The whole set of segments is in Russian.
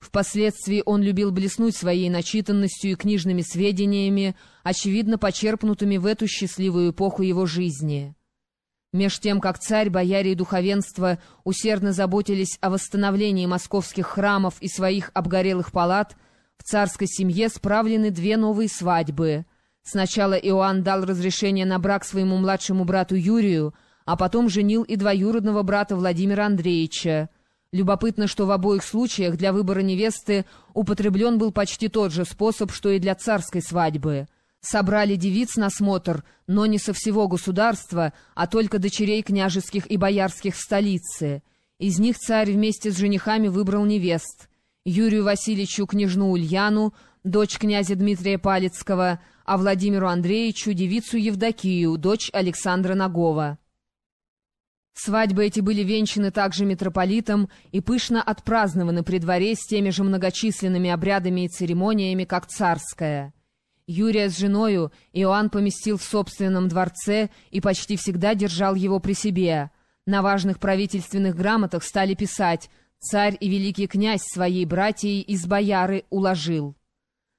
Впоследствии он любил блеснуть своей начитанностью и книжными сведениями, очевидно почерпнутыми в эту счастливую эпоху его жизни. Меж тем, как царь, бояре и духовенство усердно заботились о восстановлении московских храмов и своих обгорелых палат, в царской семье справлены две новые свадьбы. Сначала Иоанн дал разрешение на брак своему младшему брату Юрию, а потом женил и двоюродного брата Владимира Андреевича. Любопытно, что в обоих случаях для выбора невесты употреблен был почти тот же способ, что и для царской свадьбы. Собрали девиц на смотр, но не со всего государства, а только дочерей княжеских и боярских в столице. Из них царь вместе с женихами выбрал невест. Юрию Васильевичу княжну Ульяну, дочь князя Дмитрия Палецкого, а Владимиру Андреевичу девицу Евдокию, дочь Александра Нагова. Свадьбы эти были венчаны также митрополитом и пышно отпразднованы при дворе с теми же многочисленными обрядами и церемониями, как царская. Юрия с женою Иоанн поместил в собственном дворце и почти всегда держал его при себе. На важных правительственных грамотах стали писать «Царь и великий князь своей братьей из бояры уложил».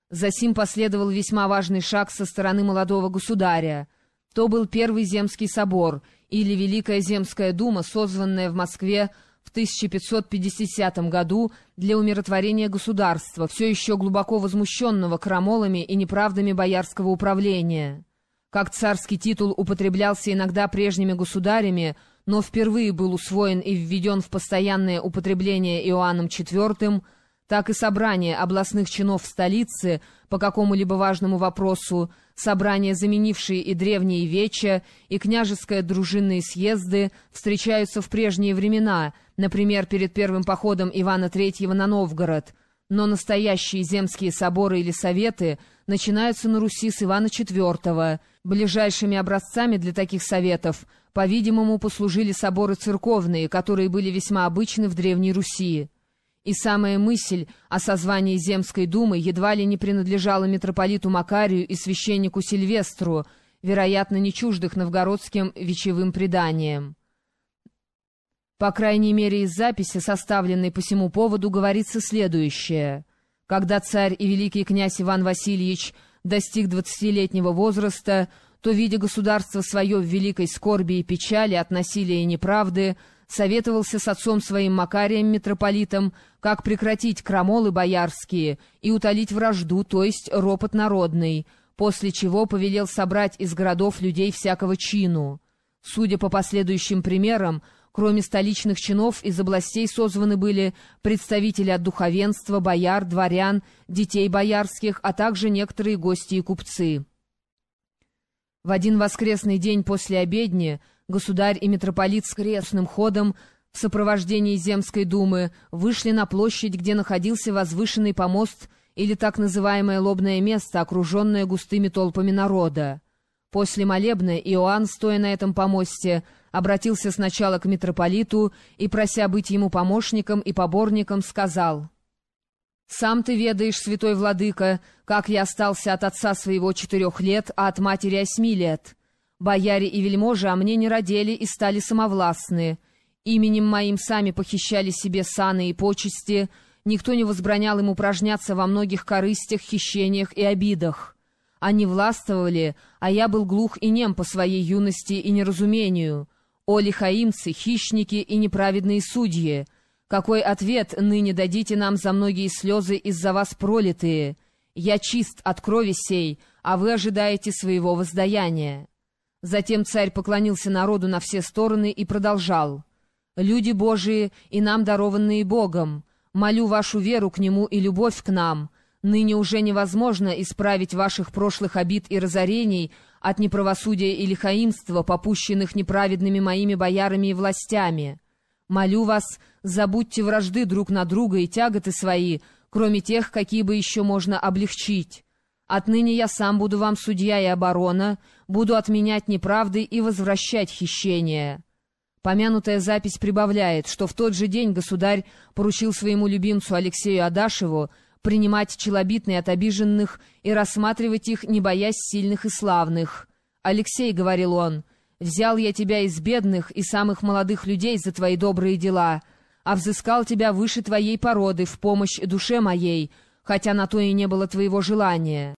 Засим последовал весьма важный шаг со стороны молодого государя. То был Первый Земский собор — или Великая Земская дума, созванная в Москве в 1550 году для умиротворения государства, все еще глубоко возмущенного крамолами и неправдами боярского управления. Как царский титул употреблялся иногда прежними государями, но впервые был усвоен и введен в постоянное употребление Иоанном IV, так и собрание областных чинов в столице по какому-либо важному вопросу, собрания, заменившие и древние веча, и княжеское дружинные съезды, встречаются в прежние времена, например, перед первым походом Ивана III на Новгород, но настоящие земские соборы или советы начинаются на Руси с Ивана IV. Ближайшими образцами для таких советов, по-видимому, послужили соборы церковные, которые были весьма обычны в Древней Руси. И самая мысль о созвании Земской думы едва ли не принадлежала митрополиту Макарию и священнику Сильвестру, вероятно, не чуждых новгородским вечевым преданиям. По крайней мере, из записи, составленной по всему поводу, говорится следующее. Когда царь и великий князь Иван Васильевич достиг двадцатилетнего возраста, то, видя государство свое в великой скорби и печали от насилия и неправды, советовался с отцом своим Макарием митрополитом, как прекратить крамолы боярские и утолить вражду, то есть ропот народный, после чего повелел собрать из городов людей всякого чину. Судя по последующим примерам, кроме столичных чинов из областей созваны были представители от духовенства, бояр, дворян, детей боярских, а также некоторые гости и купцы. В один воскресный день после обедни государь и митрополит с крестным ходом в сопровождении Земской думы вышли на площадь, где находился возвышенный помост или так называемое лобное место, окруженное густыми толпами народа. После молебна Иоанн, стоя на этом помосте, обратился сначала к митрополиту и, прося быть ему помощником и поборником, сказал «Сам ты ведаешь, святой владыка, как я остался от отца своего четырех лет, а от матери осьми лет». Бояре и вельможи о мне не родили и стали самовластны. Именем моим сами похищали себе саны и почести, никто не возбранял им упражняться во многих корыстях, хищениях и обидах. Они властвовали, а я был глух и нем по своей юности и неразумению. О, лихаимцы, хищники и неправедные судьи! Какой ответ ныне дадите нам за многие слезы из-за вас пролитые? Я чист от крови сей, а вы ожидаете своего воздаяния. Затем царь поклонился народу на все стороны и продолжал. «Люди Божии и нам дарованные Богом, молю вашу веру к Нему и любовь к нам. Ныне уже невозможно исправить ваших прошлых обид и разорений от неправосудия и лихаимства, попущенных неправедными моими боярами и властями. Молю вас, забудьте вражды друг на друга и тяготы свои, кроме тех, какие бы еще можно облегчить». Отныне я сам буду вам судья и оборона, буду отменять неправды и возвращать хищения». Помянутая запись прибавляет, что в тот же день государь поручил своему любимцу Алексею Адашеву принимать челобитные от обиженных и рассматривать их, не боясь сильных и славных. «Алексей», — говорил он, — «взял я тебя из бедных и самых молодых людей за твои добрые дела, а взыскал тебя выше твоей породы в помощь душе моей, хотя на то и не было твоего желания.